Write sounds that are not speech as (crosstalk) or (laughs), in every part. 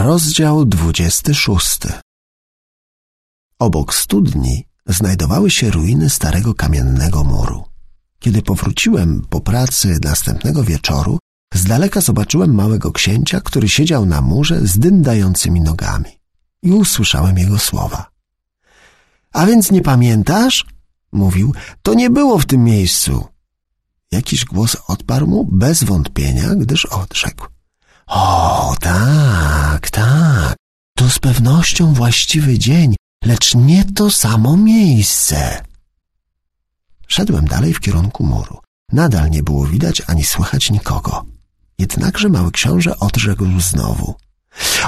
Rozdział 26 Obok studni znajdowały się ruiny starego kamiennego muru. Kiedy powróciłem po pracy następnego wieczoru, z daleka zobaczyłem małego księcia, który siedział na murze z dyndającymi nogami. I usłyszałem jego słowa. A więc nie pamiętasz? Mówił, to nie było w tym miejscu. Jakiś głos odparł mu bez wątpienia, gdyż odrzekł. O, tak, tak. To z pewnością właściwy dzień, lecz nie to samo miejsce. Szedłem dalej w kierunku muru. Nadal nie było widać ani słychać nikogo. Jednakże mały książę odrzekł znowu.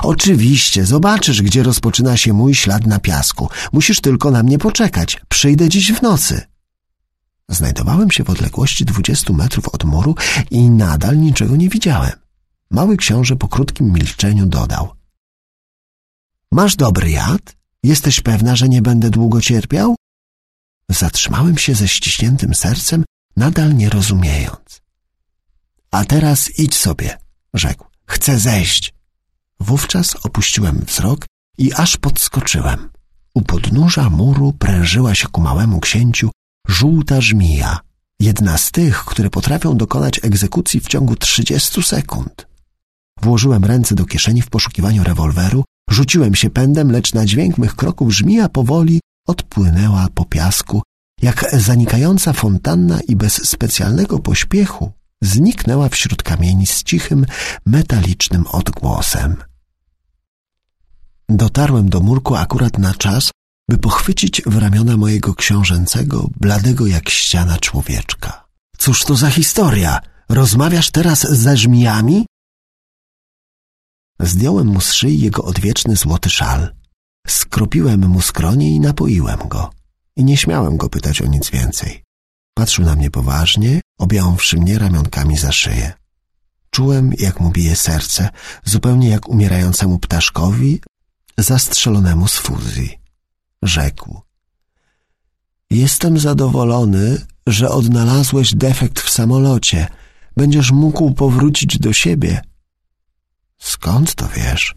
Oczywiście, zobaczysz, gdzie rozpoczyna się mój ślad na piasku. Musisz tylko na mnie poczekać. Przyjdę dziś w nocy. Znajdowałem się w odległości dwudziestu metrów od muru i nadal niczego nie widziałem. Mały książę po krótkim milczeniu dodał. Masz dobry jad? Jesteś pewna, że nie będę długo cierpiał? Zatrzymałem się ze ściśniętym sercem, nadal nie rozumiejąc. A teraz idź sobie, rzekł. Chcę zejść. Wówczas opuściłem wzrok i aż podskoczyłem. U podnóża muru prężyła się ku małemu księciu żółta żmija, jedna z tych, które potrafią dokonać egzekucji w ciągu trzydziestu sekund. Włożyłem ręce do kieszeni w poszukiwaniu rewolweru, rzuciłem się pędem, lecz na dźwięk mych kroków żmija powoli odpłynęła po piasku, jak zanikająca fontanna i bez specjalnego pośpiechu zniknęła wśród kamieni z cichym, metalicznym odgłosem. Dotarłem do murku akurat na czas, by pochwycić w ramiona mojego książęcego, bladego jak ściana człowieczka. Cóż to za historia? Rozmawiasz teraz ze żmijami? Zdjąłem mu z szyi jego odwieczny złoty szal. Skropiłem mu skronie i napoiłem go. I nie śmiałem go pytać o nic więcej. Patrzył na mnie poważnie, objąwszy mnie ramionkami za szyję. Czułem, jak mu bije serce, zupełnie jak umierającemu ptaszkowi zastrzelonemu z fuzji. Rzekł. Jestem zadowolony, że odnalazłeś defekt w samolocie. Będziesz mógł powrócić do siebie. Skąd to wiesz?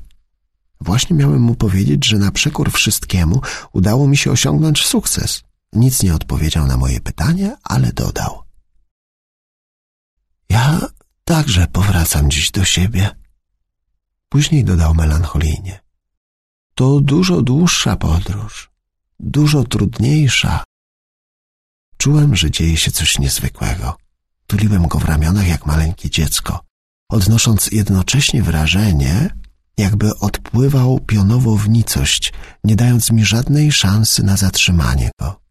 Właśnie miałem mu powiedzieć, że na przekór wszystkiemu udało mi się osiągnąć sukces. Nic nie odpowiedział na moje pytanie, ale dodał. Ja także powracam dziś do siebie. Później dodał melancholijnie. To dużo dłuższa podróż, dużo trudniejsza. Czułem, że dzieje się coś niezwykłego. Tuliłem go w ramionach jak maleńkie dziecko, odnosząc jednocześnie wrażenie, jakby odpływał pionowo w nicość, nie dając mi żadnej szansy na zatrzymanie go.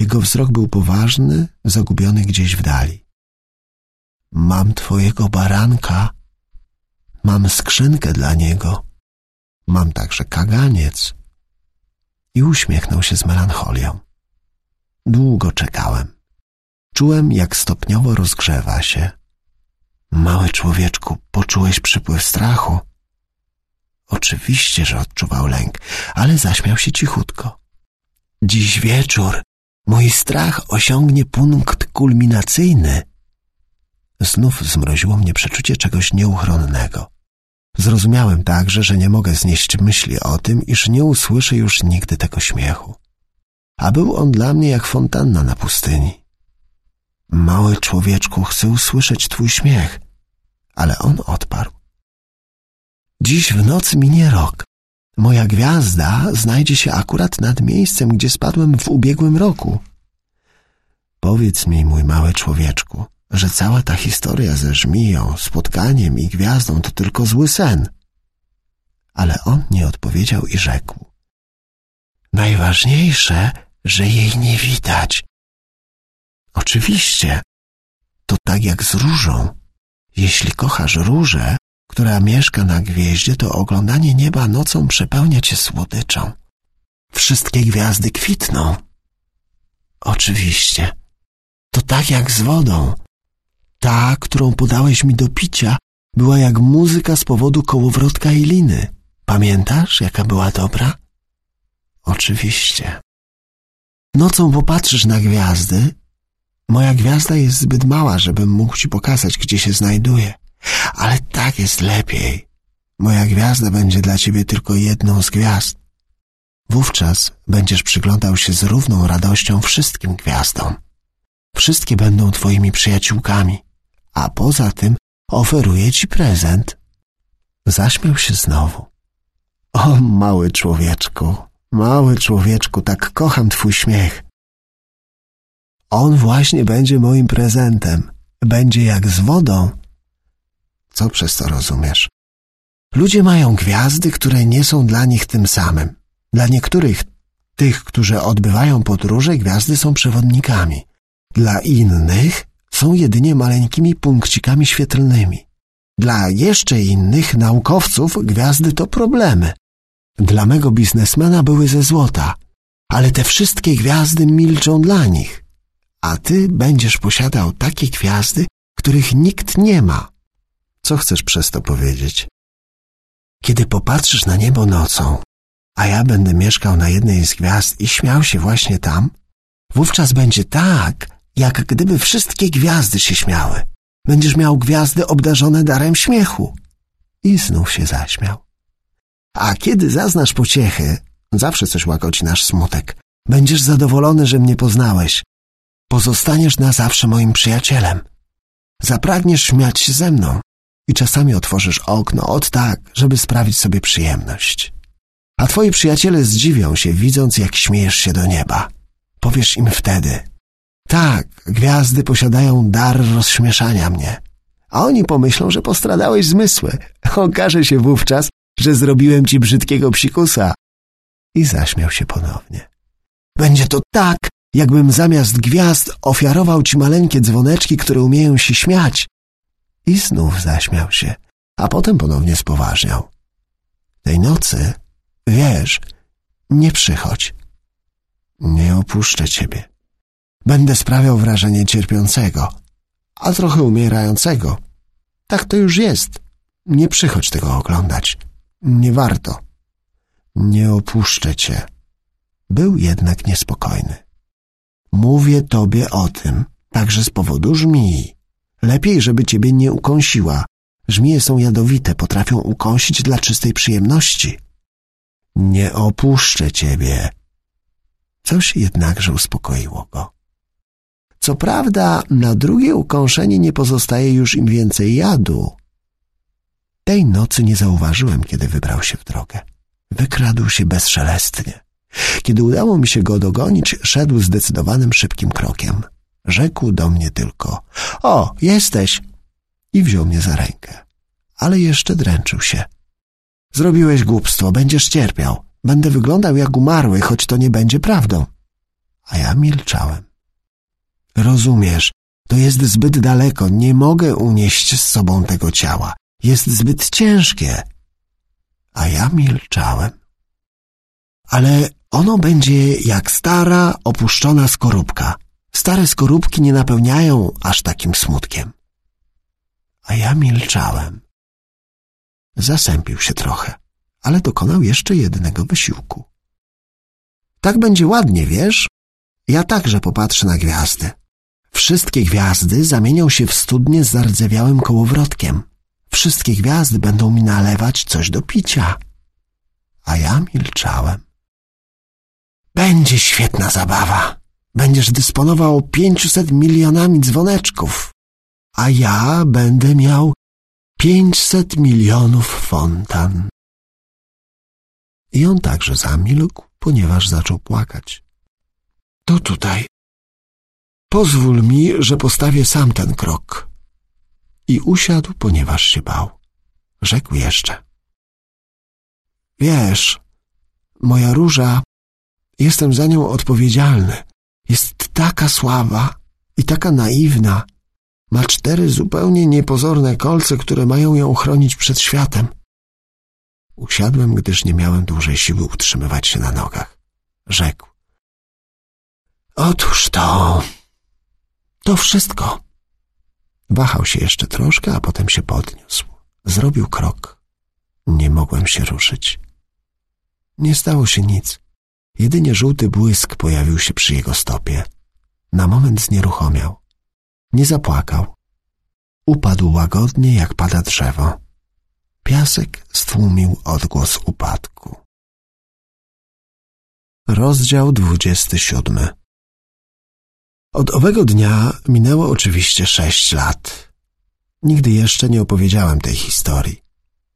Jego wzrok był poważny, zagubiony gdzieś w dali. Mam twojego baranka, mam skrzynkę dla niego, mam także kaganiec. I uśmiechnął się z melancholią. Długo czekałem. Czułem, jak stopniowo rozgrzewa się. Mały człowieczku, poczułeś przypływ strachu? Oczywiście, że odczuwał lęk, ale zaśmiał się cichutko. Dziś wieczór mój strach osiągnie punkt kulminacyjny. Znów zmroziło mnie przeczucie czegoś nieuchronnego. Zrozumiałem także, że nie mogę znieść myśli o tym, iż nie usłyszę już nigdy tego śmiechu. A był on dla mnie jak fontanna na pustyni. Mały człowieczku, chcę usłyszeć twój śmiech. Ale on odparł. Dziś w nocy minie rok. Moja gwiazda znajdzie się akurat nad miejscem, gdzie spadłem w ubiegłym roku. Powiedz mi, mój mały człowieczku, że cała ta historia ze żmiją, spotkaniem i gwiazdą to tylko zły sen. Ale on nie odpowiedział i rzekł. Najważniejsze, że jej nie widać. Oczywiście, to tak jak z różą. Jeśli kochasz różę, która mieszka na gwieździe, to oglądanie nieba nocą przepełnia cię słodyczą. Wszystkie gwiazdy kwitną. Oczywiście. To tak jak z wodą. Ta, którą podałeś mi do picia, była jak muzyka z powodu kołowrotka i liny. Pamiętasz, jaka była dobra? Oczywiście. Nocą popatrzysz na gwiazdy. Moja gwiazda jest zbyt mała, żebym mógł ci pokazać, gdzie się znajduje. Ale tak jest lepiej. Moja gwiazda będzie dla ciebie tylko jedną z gwiazd. Wówczas będziesz przyglądał się z równą radością wszystkim gwiazdom. Wszystkie będą twoimi przyjaciółkami, a poza tym oferuję ci prezent. Zaśmiał się znowu. O, mały człowieczku, mały człowieczku, tak kocham twój śmiech. On właśnie będzie moim prezentem. Będzie jak z wodą. Co przez to rozumiesz? Ludzie mają gwiazdy, które nie są dla nich tym samym. Dla niektórych, tych, którzy odbywają podróże, gwiazdy są przewodnikami. Dla innych są jedynie maleńkimi punkcikami świetlnymi. Dla jeszcze innych naukowców gwiazdy to problemy. Dla mego biznesmena były ze złota, ale te wszystkie gwiazdy milczą dla nich. A ty będziesz posiadał takie gwiazdy, których nikt nie ma. Co chcesz przez to powiedzieć? Kiedy popatrzysz na niebo nocą, a ja będę mieszkał na jednej z gwiazd i śmiał się właśnie tam, wówczas będzie tak, jak gdyby wszystkie gwiazdy się śmiały. Będziesz miał gwiazdy obdarzone darem śmiechu. I znów się zaśmiał. A kiedy zaznasz pociechy, zawsze coś łagodzi nasz smutek, będziesz zadowolony, że mnie poznałeś. Pozostaniesz na zawsze moim przyjacielem. Zapragniesz śmiać się ze mną i czasami otworzysz okno od tak, żeby sprawić sobie przyjemność. A twoi przyjaciele zdziwią się, widząc, jak śmiejesz się do nieba. Powiesz im wtedy, tak, gwiazdy posiadają dar rozśmieszania mnie. A oni pomyślą, że postradałeś zmysły. (laughs) Okaże się wówczas, że zrobiłem ci brzydkiego psikusa. I zaśmiał się ponownie. Będzie to tak, jakbym zamiast gwiazd ofiarował ci maleńkie dzwoneczki, które umieją się śmiać. I znów zaśmiał się, a potem ponownie spoważniał. Tej nocy, wiesz, nie przychodź. Nie opuszczę ciebie. Będę sprawiał wrażenie cierpiącego, a trochę umierającego. Tak to już jest. Nie przychodź tego oglądać. Nie warto. Nie opuszczę cię. Był jednak niespokojny. Mówię tobie o tym, także z powodu żmii. Lepiej, żeby ciebie nie ukąsiła. Żmije są jadowite, potrafią ukąsić dla czystej przyjemności. Nie opuszczę ciebie. Coś jednakże uspokoiło go. Co prawda, na drugie ukąszenie nie pozostaje już im więcej jadu. Tej nocy nie zauważyłem, kiedy wybrał się w drogę. Wykradł się bezszelestnie. Kiedy udało mi się go dogonić, szedł zdecydowanym, szybkim krokiem. Rzekł do mnie tylko — O, jesteś! I wziął mnie za rękę. Ale jeszcze dręczył się. Zrobiłeś głupstwo, będziesz cierpiał. Będę wyglądał jak umarły, choć to nie będzie prawdą. A ja milczałem. Rozumiesz, to jest zbyt daleko, nie mogę unieść z sobą tego ciała. Jest zbyt ciężkie. A ja milczałem. Ale ono będzie jak stara, opuszczona skorupka. Stare skorupki nie napełniają aż takim smutkiem. A ja milczałem. Zasępił się trochę, ale dokonał jeszcze jednego wysiłku. Tak będzie ładnie, wiesz? Ja także popatrzę na gwiazdy. Wszystkie gwiazdy zamienią się w studnie z zardzewiałym kołowrotkiem. Wszystkie gwiazdy będą mi nalewać coś do picia. A ja milczałem. Będzie świetna zabawa. Będziesz dysponował pięciuset milionami dzwoneczków, a ja będę miał pięćset milionów fontan. I on także zamilkł, ponieważ zaczął płakać. To tutaj, Pozwól mi, że postawię sam ten krok. I usiadł, ponieważ się bał. Rzekł jeszcze. Wiesz, moja róża, jestem za nią odpowiedzialny. Jest taka słaba i taka naiwna. Ma cztery zupełnie niepozorne kolce, które mają ją chronić przed światem. Usiadłem, gdyż nie miałem dłużej siły utrzymywać się na nogach. Rzekł. Otóż to... To wszystko. Wahał się jeszcze troszkę, a potem się podniósł. Zrobił krok. Nie mogłem się ruszyć. Nie stało się nic. Jedynie żółty błysk pojawił się przy jego stopie. Na moment znieruchomiał. Nie zapłakał. Upadł łagodnie, jak pada drzewo. Piasek stłumił odgłos upadku. Rozdział dwudziesty siódmy Od owego dnia minęło oczywiście sześć lat. Nigdy jeszcze nie opowiedziałem tej historii.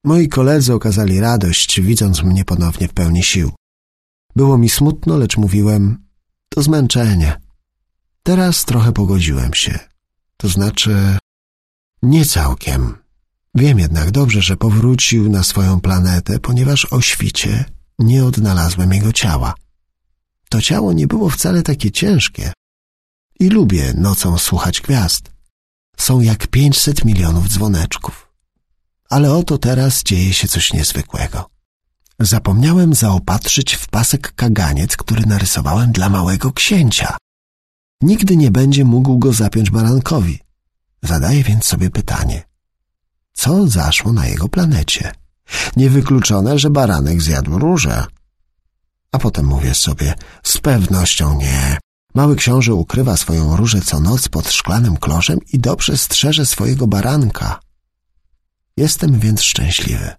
Moi koledzy okazali radość, widząc mnie ponownie w pełni sił. Było mi smutno, lecz mówiłem, to zmęczenie. Teraz trochę pogodziłem się. To znaczy, nie całkiem. Wiem jednak dobrze, że powrócił na swoją planetę, ponieważ o świcie nie odnalazłem jego ciała. To ciało nie było wcale takie ciężkie. I lubię nocą słuchać gwiazd. Są jak pięćset milionów dzwoneczków. Ale oto teraz dzieje się coś niezwykłego. Zapomniałem zaopatrzyć w pasek kaganiec, który narysowałem dla małego księcia. Nigdy nie będzie mógł go zapiąć barankowi. Zadaję więc sobie pytanie. Co zaszło na jego planecie? Niewykluczone, że baranek zjadł różę. A potem mówię sobie, z pewnością nie. Mały książę ukrywa swoją różę co noc pod szklanym kloszem i dobrze strzeże swojego baranka. Jestem więc szczęśliwy.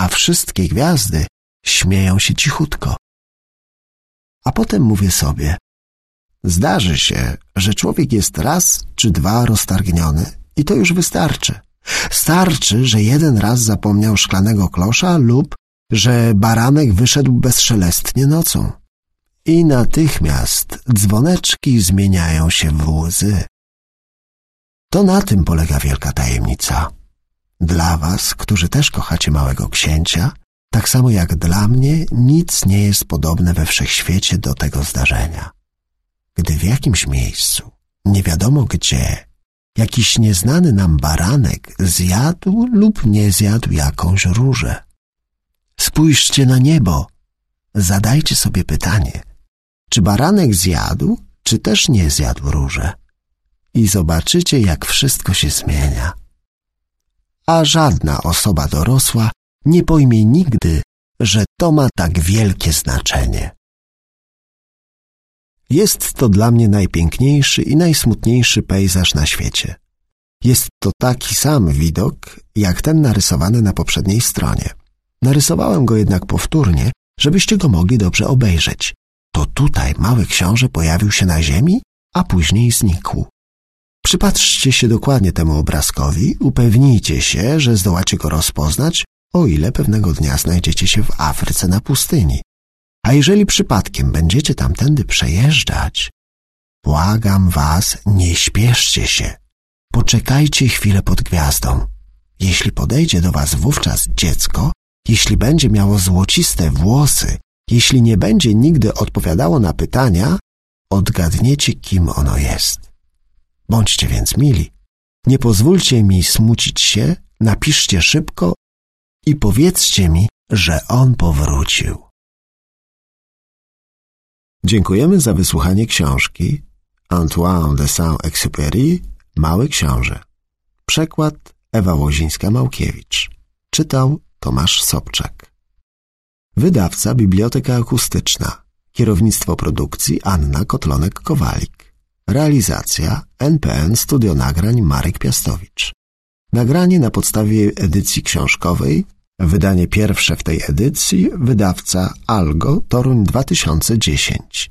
A wszystkie gwiazdy śmieją się cichutko. A potem mówię sobie, zdarzy się, że człowiek jest raz czy dwa roztargniony i to już wystarczy. Starczy, że jeden raz zapomniał szklanego klosza lub że baranek wyszedł bezszelestnie nocą. I natychmiast dzwoneczki zmieniają się w łzy. To na tym polega wielka tajemnica. Dla was, którzy też kochacie małego księcia, tak samo jak dla mnie, nic nie jest podobne we wszechświecie do tego zdarzenia. Gdy w jakimś miejscu, nie wiadomo gdzie, jakiś nieznany nam baranek zjadł lub nie zjadł jakąś różę. Spójrzcie na niebo. Zadajcie sobie pytanie, czy baranek zjadł, czy też nie zjadł różę. I zobaczycie, jak wszystko się zmienia. A żadna osoba dorosła nie pojmie nigdy, że to ma tak wielkie znaczenie. Jest to dla mnie najpiękniejszy i najsmutniejszy pejzaż na świecie. Jest to taki sam widok, jak ten narysowany na poprzedniej stronie. Narysowałem go jednak powtórnie, żebyście go mogli dobrze obejrzeć. To tutaj mały książę pojawił się na ziemi, a później znikł. Przypatrzcie się dokładnie temu obrazkowi, upewnijcie się, że zdołacie go rozpoznać, o ile pewnego dnia znajdziecie się w Afryce na pustyni. A jeżeli przypadkiem będziecie tamtędy przejeżdżać, błagam was, nie śpieszcie się. Poczekajcie chwilę pod gwiazdą. Jeśli podejdzie do was wówczas dziecko, jeśli będzie miało złociste włosy, jeśli nie będzie nigdy odpowiadało na pytania, odgadniecie, kim ono jest. Bądźcie więc mili. Nie pozwólcie mi smucić się, napiszcie szybko i powiedzcie mi, że on powrócił. Dziękujemy za wysłuchanie książki Antoine de Saint-Exupéry Mały Książę. Przekład Ewa Łozińska-Małkiewicz. Czytał Tomasz Sobczak. Wydawca Biblioteka Akustyczna. Kierownictwo produkcji Anna Kotlonek-Kowalik. Realizacja NPN Studio Nagrań Marek Piastowicz. Nagranie na podstawie edycji książkowej Wydanie pierwsze w tej edycji wydawca Algo Toruń 2010.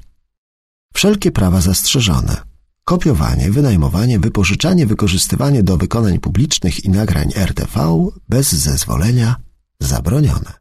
Wszelkie prawa zastrzeżone. Kopiowanie, wynajmowanie, wypożyczanie, wykorzystywanie do wykonań publicznych i nagrań RTV bez zezwolenia zabronione.